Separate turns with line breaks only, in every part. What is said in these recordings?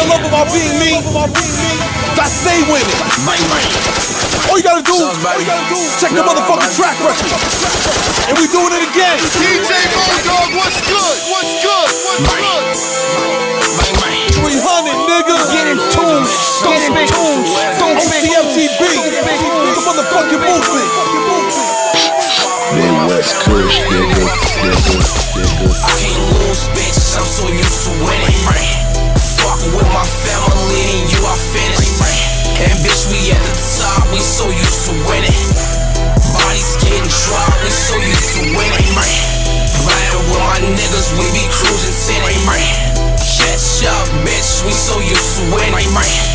fell in love about being me, I stay winning. All you gotta do, all you gotta do, check the motherfucking track record. And we doing it again.
DJ Bulldog, what's good? What's good? What's good?
300, nigga.
Get in tune, get in tune, stupid.
OTFTB. The motherfucking movement.
Cruising tinted. Catch up, bitch, we so used to winning.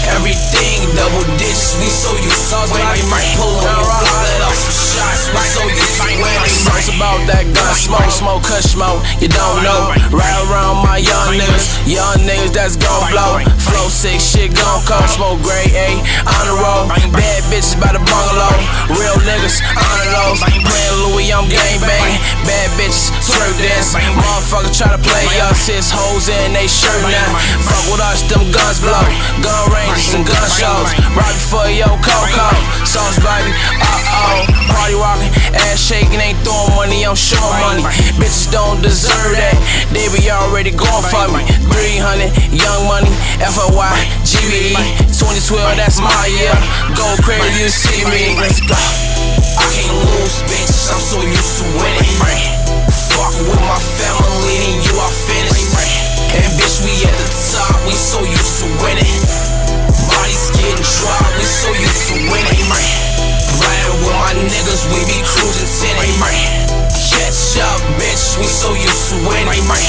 Everything double digits, we so used to winning. Pull your let off some shots, we so used to winning.
It's about that gun smoke, smoke, kush smoke. You don't know. Right around my young niggas, young niggas that's gon' blow. Flow sick, shit gon' come. Smoke grade A on the road. Bad bitches by the bungalow. Real niggas on the lows. Playing Louis, I'm gang. Bad bitches twerk dance. Try to play us, his hoes in they shirt now. Fuck with us, them guns blow. Gun ranges and gun shows. Right before yo Coco. Sauce baby, uh oh. Party walking, ass shaking, ain't throwing money, I'm showing money. Bitches don't deserve that. They be already going for me. 300, young money, FOY, GBE. 2012, that's my year. Go crazy, you see me. Let's go.
I can't lose, bitch. I'm so used to winning. With my family and you are finished. And bitch, we at the top, we so used to winning. Bodies getting dropped, we so used to winning. Riding with my niggas, we be cruising tinted. Catch up, bitch, we so used to winning.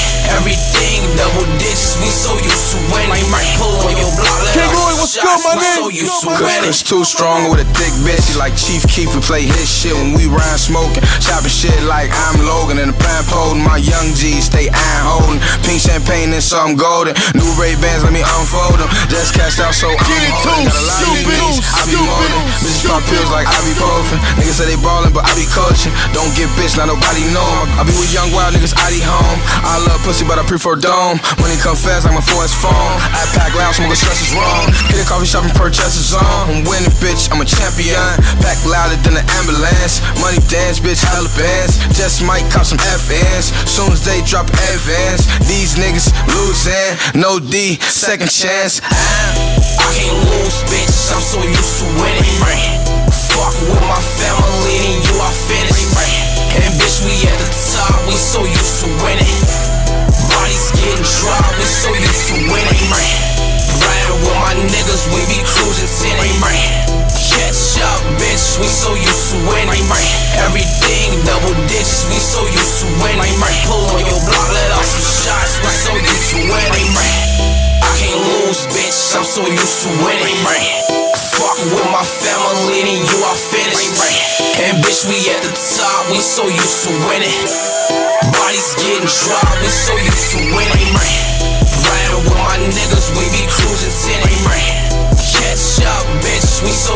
So
nigga?
used to
Good, my
winning.
Kush too strong with a thick bitch. He like Chief Keef. We play his shit when we rhyme smoking. Chopping shit like I'm Logan. And the plan holding my young G stay iron holding. Pink champagne and some golden. New Ray Bans, let me unfold them. Just cashed out, so I'm
Get it
holding.
too,
Got a lot of
stupid,
I be
stupid,
pop pills like ibuprofen. Niggas say they ballin', but I be coaching. Don't get bitch, not nobody know 'em. I be with young wild niggas, I be home. I love pussy, but I prefer dome. Money come fast like my force phone. I pack loud, smoke stress is wrong. Hit a coffee shop and purchase is on. I'm winning, bitch, I'm a champion. Pack louder than the ambulance. Money dance, bitch, hella bands. Just might cop some FNs. Soon as they drop advance, these niggas losing. No D, second chance.
I can't lose, bitch. I'm so used to winning. Fuck with my family and you are finished. And bitch, we at the top, we so used to winning. Bodies getting dropped, we so used to winning. Riding with my niggas, we be cruising tinted. Catch up, bitch, we so used to winning. Everything double digits, we so used to winning. Pull on your block, let off some shots, we so used to winning. I can't lose, bitch, I'm so used to winning. Fuck with my family and you are finished. And bitch, we at the top, we so used to winning. Bodies getting dropped, we so used to winning. Riding with my niggas, we be cruising tinted. Catch up, bitch, we so